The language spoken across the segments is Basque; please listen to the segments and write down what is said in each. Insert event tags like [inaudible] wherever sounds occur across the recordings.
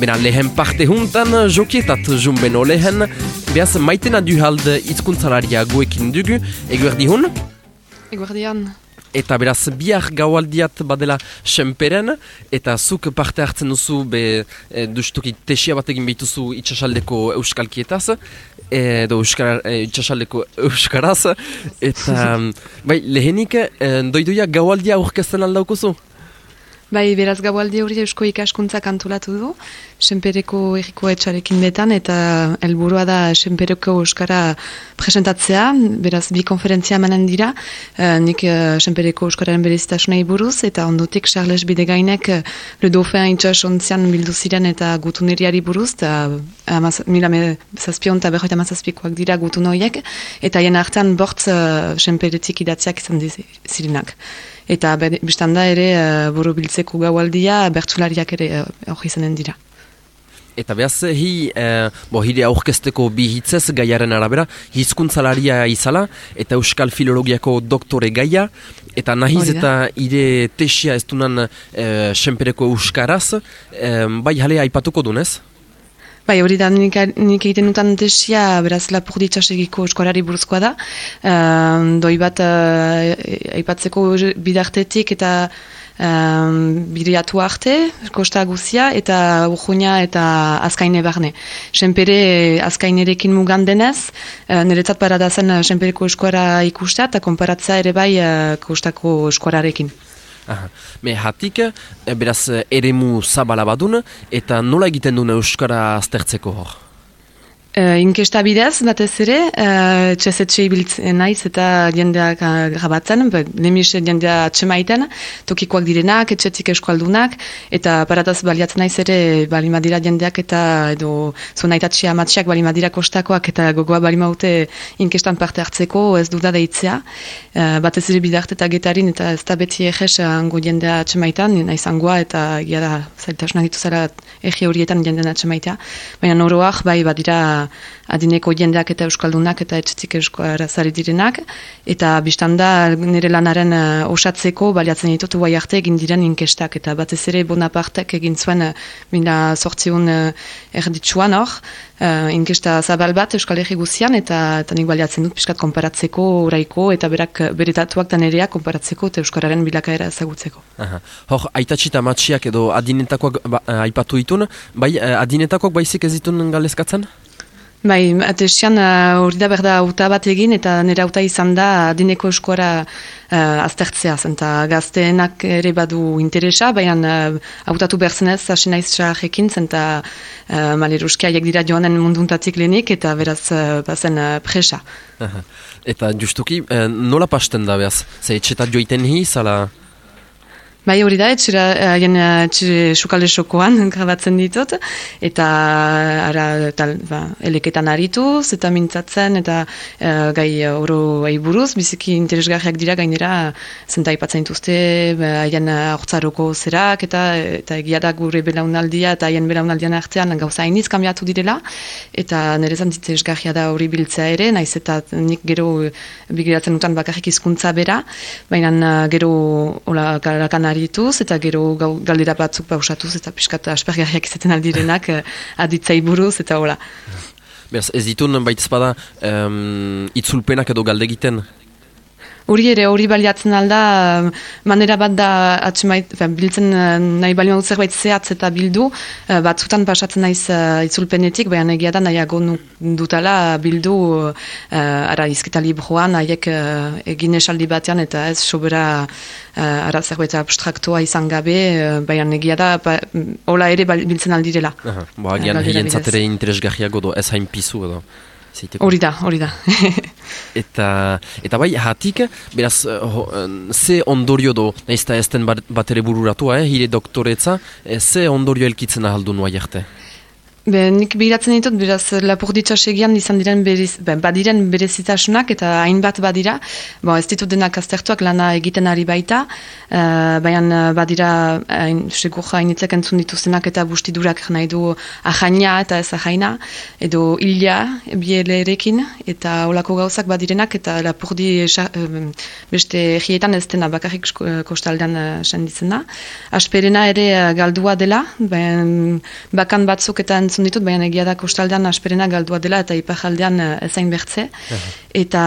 Bena lehen parte juntan, jokietat junbeno lehen, behaz maitena du halde izkuntzalaria guekin dugu, eguerdi hun? Eguerdian. Eta beraz, bihar gaualdiat badela senperen, eta zuk parte hartzen duzu, be, e, dustuki tesia bat egin behituzu itxasaldeko euskalkietaz, edo euskara, e, itxasaldeko euskaraz, eta bai, lehenik, e, doidoia gaualdia aurkezten aldaukuzu? Bai, beraz gaualdi hori eusko ikaskuntza kantolatu du, senpereko erriko etxarekin betan, eta helburua da senpereko euskara presentatzea, beraz bi konferentzia manen dira, uh, nik uh, senpereko euskararen berezitasunei buruz, eta ondotik Charles Bidegainek uh, Le Dauphin itxas ontzian bildu ziren eta gutuneriari buruz, eta mila zazpion eta berroita mazazpikoak dira gutun horiek, eta hien hartan bortz uh, senperetik idatziak izan zirenak. Eta biztan da ere uh, buru biltzeko gaualdia bertzulariak ere uh, hori izanen dira. Eta behaz, hi, eh, bo, hire aurkezteko bi hitzez gaiaren arabera, hizkuntzalaria izala, eta euskal filologiako doktore gaia, eta nahiz eta hire tesia ez dunan eh, senpereko euskaraz, eh, bai jale aipatuko dunez? Bai, hori da, nik, nik egiten dutan desia, beraz, lapur ditxasegiko eskolari buruzkoa da. Uh, doi bat, uh, aipatzeko bidartetik eta um, bidriatu arte, kosta guzia, eta urjuina eta azkaine barne. Senpere azkainerekin mugan denez, uh, niretzat paradazen senpereko eskuara ikustea, eta konparatza ere bai uh, kostako eskuararekin. Me hatik, eh, beraz, eh, eremu zabala badun, eta nola egiten duen Euskara aztertzeko hor? Uh, inkesta bidez, batez ere, uh, txezetxe ibiltzen naiz eta jendeak uh, grabatzen, nemiz jendea txemaiten, tokikoak direnak, etxetik eskualdunak, eta parataz baliatzen naiz ere balimadira jendeak eta edo zonaitatxea matxiak balimadira kostakoak eta gogoa balimaute inkestan parte hartzeko ez duda deitzea. Uh, batez ere bidart eta getarin eta ez da beti eges ango jendea txemaitan, naiz angoa eta gira da zailtasunak dituzela egi horietan jendea txemaitea. Baina noroak bai badira adineko jendeak eta euskaldunak eta etxetik euskara zari direnak, eta biztan da nire lanaren uh, osatzeko baliatzen ditut guai arte egin diren inkestak, eta batez ere Bonapartek egin zuen uh, mina sortzion uh, erditsuan hor, uh, inkesta zabal bat euskal egi guzian, eta, eta nik baliatzen dut piskat konparatzeko oraiko, eta berak beretatuak da nereak konparatzeko eta euskararen bilakaera ezagutzeko. Aha. Hor, aitatxita matxiak edo adinetakoak ba, aipatu ditun, bai, adinetakoak baizik ez ditun galezkatzen? Bai, atesian uh, hori da berda auta bat egin eta nire auta izan da adineko eskuara uh, aztertzea zenta gazteenak ere badu interesa, baina uh, autatu berzenez hasi naiz xarrekin zenta uh, maleruskia dira joanen munduntatik lehenik eta beraz uh, bazen uh, presa. Eta justuki, uh, nola pasten da behaz? Zer etxetat joiten hi, zala... Bai hori da, etxera, haien eh, etxera sukalde sokoan [laughs] grabatzen ditut, eta ara, tal, ba, eleketan harituz, eta mintzatzen, eta uh, gai oro buruz, biziki interesgarriak dira gainera, zenta ipatzen dituzte, ba, haien hortzaroko zerak, eta eta egia da gure belaunaldia, eta haien belaunaldian artean gauza hainiz kambiatu direla, eta nire zantzit esgarria da hori biltzea ere, naiz eta nik gero bigiratzen dutan bakarrik hizkuntza bera, baina gero hola, karakan arituz, eta gero galdera batzuk pausatuz, eta piskat aspergarriak izaten aldirenak uh, [laughs] aditzai buruz, eta hola. Beraz, ez ditun baitzpada um, itzulpenak edo galde egiten hori ere hori baliatzen alda manera bat da atxemait, biltzen eh, nahi bali maut zerbait zehatz eta bildu uh, batzutan pasatzen naiz uh, itzulpenetik, baina egia da nahiago dutala bildu uh, ara izketa libroan haiek uh, egin esaldi batean eta ez sobera uh, ara zerbait abstraktoa izan gabe uh, baina egia da ba, hola ere biltzen aldirela. Ba, agian hien zatere interesgahiago do ez hain pizu edo. Hori da, hori da. [laughs] eta, eta bai, hatik, beraz, uh, ze ondorio do, ez da ezten bat ere bururatu, eh, hire doktoretza, eh, ze ondorio elkitzen ahaldu nua jarte? Be, nik behiratzen ditut, beraz, lapurditxasegian izan diren beriz, be, badiren berezitasunak eta hainbat badira. Bo, ez ditut denak aztertuak lana egiten ari baita, uh, baina badira hain, segur hainitzek entzun dituztenak eta bustidurak nahi du ahaina eta ez ahaina, edo illa bielerekin, eta olako gauzak badirenak eta lapurdi beste egietan ez dena bakarrik kostaldean uh, senditzen da. Asperena ere galdua dela, ben, bakan batzuk eta entzun ditut, baina egia da kostaldean asperena galdua dela eta ipajaldean eh, ezain bertze. Eta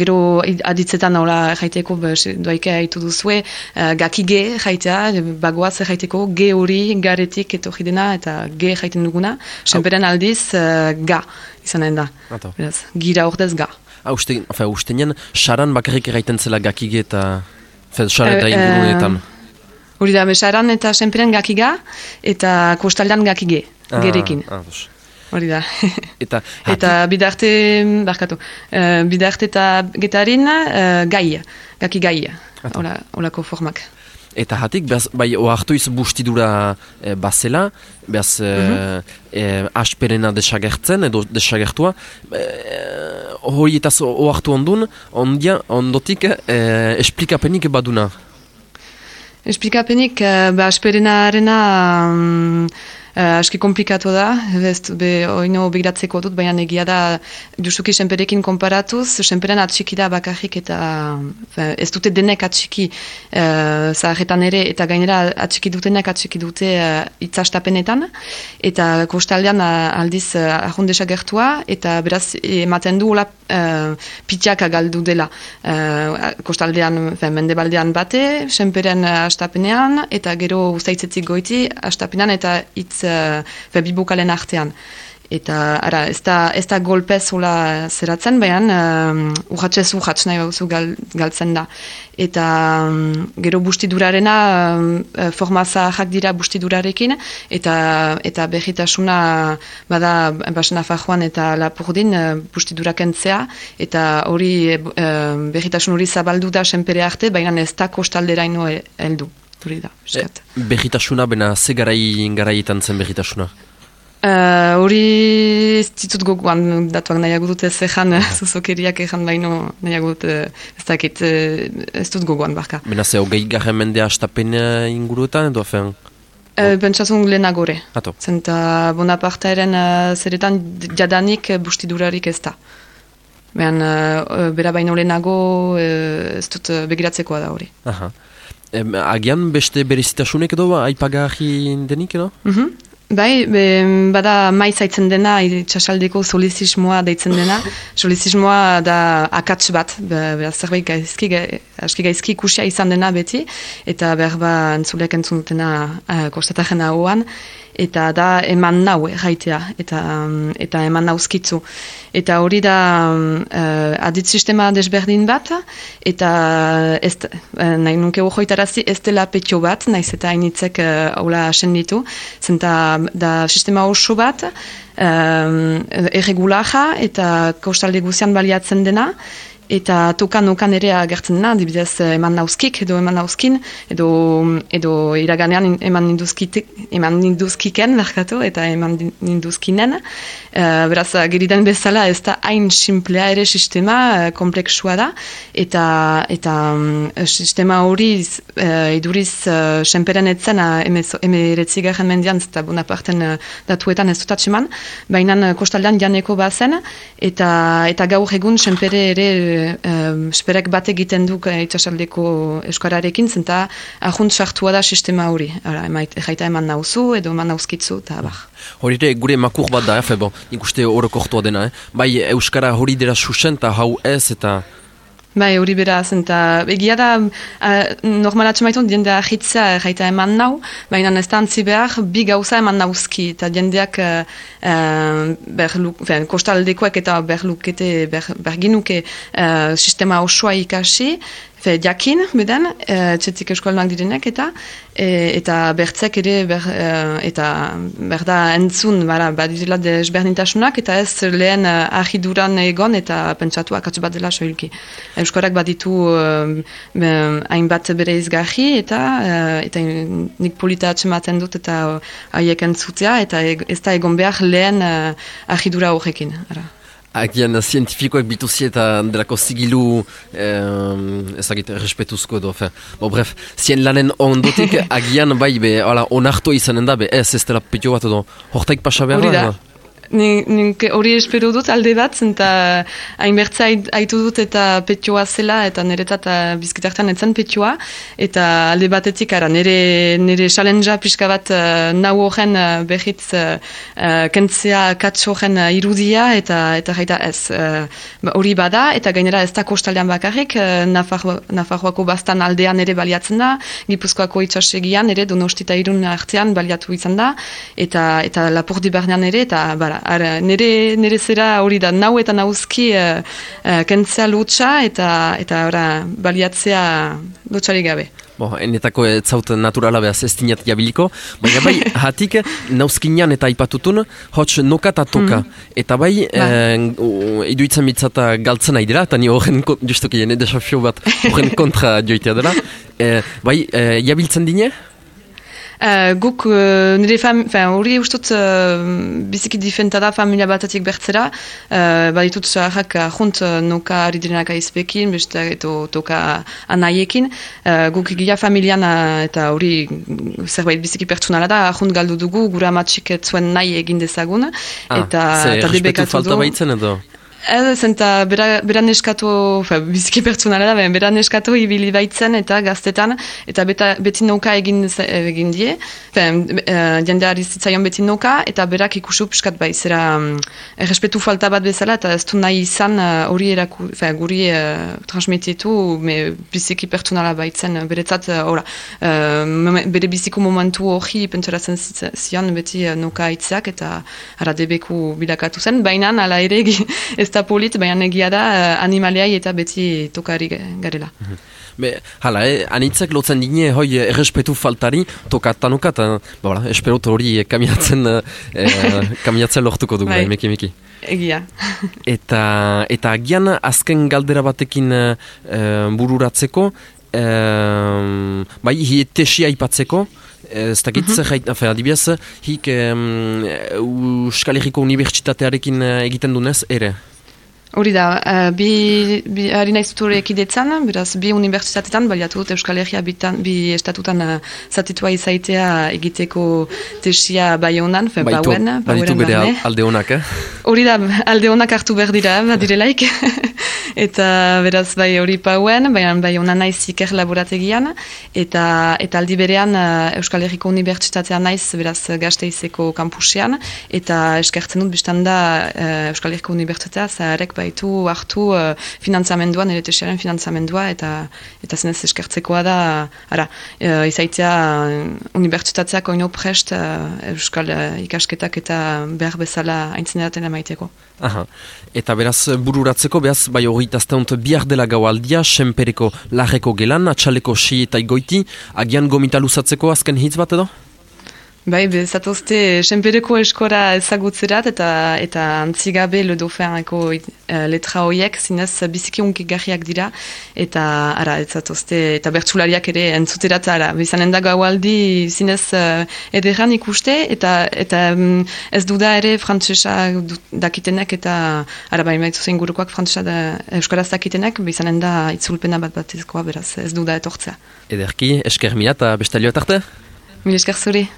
gero aditzetan hola jaiteko doaike haitu duzue, uh, gakige jaitea, bagoaz jaiteko, ge hori garetik eto dena eta ge jaiten duguna. Senperen aldiz, uh, ga izanen da. Beraz, gira ordez ga. Ha, uste, uste nien, saran bakarrik eraiten zela gakige eta... Fe, saran eta ingurunetan. Hori da, besaran eta senperen gakiga eta kostaldan gakige, ah, gerekin. Ah, Hori da. [laughs] Eta, eta bidarte, barkatu, uh, bidarte eta getarin uh, gai, gaki gai, holako formak. Eta hatik, behaz, bai, oartu bustidura e, bazela, behaz, e, mm asperena desagertzen, edo desagertua, e, hori eta oartu ondun, ondia, ondotik, e, esplikapenik baduna. Esplikapenik, uh, ba, asperenarena um, uh, aski komplikatu da, ez be, oino begiratzeko dut, baina egia da, duzuki senperekin konparatuz, senperen atxiki da bakarrik eta ez dute denek atxiki uh, zaharretan ere, eta gainera atxiki dutenek atxiki dute uh, itzastapenetan, eta kostaldean uh, aldiz uh, ahondesak gertua, eta beraz ematen du hola uh, pitiak agaldu dela. Uh, kostaldean, mendebaldean bate, senperen uh, astapenean, eta gero ustaitzetzik goiti, astapenean, eta itz uh, bibukalen artean. Eta ara, ez da, ez da golpez hula zeratzen, behan uh, urratxez urratx nahi bauzu gal, galtzen da. Eta um, gero bustidurarena uh, formaza jak dira bustidurarekin, eta eta behitasuna bada basena fajoan eta lapurdin uh, bustidurak entzea, eta hori uh, behitasun hori zabaldu da senpere arte, baina ez da kostalderaino heldu hori da. E, begitasuna, bena, ze garai garaietan zen begitasuna? Uh, hori ez ditut gogoan datuak nahiago dute zehan, zuzokeriak ezan baino nahiago dute ez dakit, ez dut gogoan barka. Bena ze, hogei garen mendea astapen inguruetan edo afen? Uh, Bentsazun lehenagore. Ato. Zenta Bonaparte eren uh, zeretan jadanik bustidurarik ez da. Behan, uh, bera baino lehenago uh, ez dut begiratzekoa da hori. Aha agian beste berezitasunek edo ba, aipagahi denik edo? Mm Bai, be, bada maiz aitzen dena, itxasaldeko solizismoa deitzen dena. [laughs] Solizismoa da akats bat, be, be, zerbait gaizki, aski gaizki ikusia izan dena beti, eta behar ba entzuleak entzun dutena uh, kostataren hauan eta da eman nau jaitea. Eta eta eman nauzkitzu eta hori da uh, adit sistema desberdin bat eta ez uh, nahi nuke hojoitarazi ez dela petio bat naiz eta hainitzek uh, aula asenditu. Zenta da sistema oso bat uh, erregulaja eta kostalde guzian baliatzen dena eta tokan okan ere agertzen da, dibidez eh, eman nauzkik edo eman nauzkin, edo, edo iraganean eman eman ninduzkiken, [laughs] merkatu, eta eman ninduzkinen. Uh, beraz, geriden bezala ez da hain simplea ere sistema, uh, kompleksua da, eta, eta um, sistema hori uh, iduriz uh, senperen etzen, eme eretzigaren mendian, eta Bonaparten uh, datuetan ez dut atseman, baina uh, kostaldean janeko bazen, eta, eta gaur egun senpere ere um, esperek bat egiten duk itxasaldeko eskararekin, zenta ahunt sartua da sistema hori. Jaita eman nauzu, edo eman nauzkitzu, eta bar. Hori ere, gure makur bat da, efe, bo, ikuste horrekortua dena, eh? Bai, Euskara hori dira susen, eta hau ez, eta... Bai, hori beraz, eta egia da, uh, normalatxe maitun, diendea ahitzea jaita eman nau, baina ez da antzi behar, bi gauza eman nauzki, eta diendeak uh, uh, kostaldekoek eta berlukete, ber, berginuke uh, sistema osoa ikasi, fe, jakin, beden, e, txetzik eskualdunak direnek, eta e, eta bertzek ere, ber, e, eta berda entzun, bara, badirela desberdintasunak, eta ez lehen uh, ahiduran egon, eta pentsatu akatsu bat dela soilki. Euskorak baditu hainbat uh, bere izgarri, eta uh, eta nik polita atxematen dut, eta haiek uh, entzutea, eta ez da egon behar lehen uh, ahidura horrekin. Agian zientifikoek bituzi eta delako zigilu eh, ezagit respetuzko edo. Bo, bref, zien lanen ondotik [laughs] agian bai be, onartu izanen da, be, ez ez dela bat edo, hortaik pasa behar da? Nik hori espero dut alde bat, zenta hainbertza haitu dut eta petioa zela, eta niretat bizkitartan etzen petioa, eta alde batetik ara, nire, nire challengea pixka bat uh, nahu horren uh, behitz uh, kentzea katso horren irudia, eta eta gaita ez hori bada, eta gainera ez da kostaldean bakarrik, uh, Nafarroako bastan aldean ere baliatzen da, Gipuzkoako itxasegian ere, donostita irun artean baliatu izan da, eta, eta lapurdi bernean ere, eta bara, ara, nire, nire zera hori da, nau eta nauzki uh, uh, kentzea lutsa eta eta ora, baliatzea lutsari gabe. Bo, enetako zaut naturala behaz ez dinat jabiliko, baina bai, [laughs] hatik nauzkinan eta ipatutun, hots noka eta toka. Mm. Eta bai, ba. eh, iduitzen mitzata galtzen nahi dira, eta ni horren, justuki, desafio bat, horren kontra joitea dela. Eh, bai, eh, jabiltzen dine? Uh, guk uh, nire hori ustot uh, biziki difenta da familia batatik bertzera. Uh, baditut zaharrak junt uh, noka aridirenak aizpekin beste eto toka anaiekin. Uh, guk gila familian eta hori zerbait biziki pertsunala da junt galdu dugu gura matxik zuen nahi egin dezagun. Ah, eta, eta debekatu du. falta baitzen edo? Ez, zenta beran eskatu, biziki pertsonala da, beran eskatu ibili baitzen eta gaztetan, eta beta, beti noka egin, egin die, fen, uh, zitzaion beti noka, eta berak ikusu piskat bai, zera um, errespetu falta bat bezala, eta ez du nahi izan uh, hori eraku, guri uh, transmititu, me biziki pertsonala baitzen, beretzat, uh, uh, bere biziko momentu hori pentsarazen zion beti uh, noka itzeak, eta ara debeku bilakatu zen, baina ala ere [laughs] ez da polit, baina egia da uh, animaliai eta beti tokari garela. Mhm. Be, hala, eh, anitzak lotzen dine, hoi, errespetu faltari, tokatan ukat, eh, ba, esperot hori kamiatzen, eh, kamiatzen lortuko dugu, bai. meki, meki. Egia. eta, eta agian, azken galdera batekin eh, bururatzeko, eh, bai, hi aipatzeko, Ez dakit, mm -hmm. adibidez, hik um, Euskal Herriko Unibertsitatearekin egiten dunez, ere? Hori da, uh, bi, bi hari nahi zutore ekidetzan, beraz, bi universitatetan, baliatu dut Euskal Herria bitan, bi estatutan uh, zatitua izaitea egiteko tesia bai honan, fe baitu, bauen. Baitu bere alde honak, eh? Hori da, alde honak hartu behar dira, badirelaik. [laughs] [laughs] eta beraz, bai hori pauen, bai, bai honan naiz iker laborategian, eta, eta aldi berean uh, Euskal Herriko Unibertsitatean naiz, beraz, gazteizeko kampusean, eta eskertzen dut, biztan da uh, Euskal Herriko Unibertsitatea, zaharek, baitu hartu uh, finantzamendua, nire tesiaren finantzamendua, eta eta zenez eskertzekoa da, ara, uh, izaitzea unibertsitatzeak oino prest uh, euskal ikasketak eta behar bezala aintzineratela maiteko. Aha. Eta beraz, bururatzeko, beraz, bai hori tazteunt bihar dela gaualdia, senpereko lageko gelan, atxaleko si eta igoiti, agian gomita luzatzeko azken hitz bat edo? Bai, bezatozte, senpereko eskora ezagutzerat eta eta antzigabe le dofenako uh, letra horiek zinez biziki unki garriak dira eta ara, ezatozte, eta bertsulariak ere entzuterat, ara, bizanen da gaualdi zinez uh, ederran ikuste eta eta um, ez duda ere frantzesa dakitenek eta ara, bai, maizu zein gurukoak frantzesa da euskaraz dakitenek, bizanen da itzulpena bat batizkoa, beraz, ez duda etortzea. Ederki, esker mila eta bestalioa tarte? Mil esker zuri.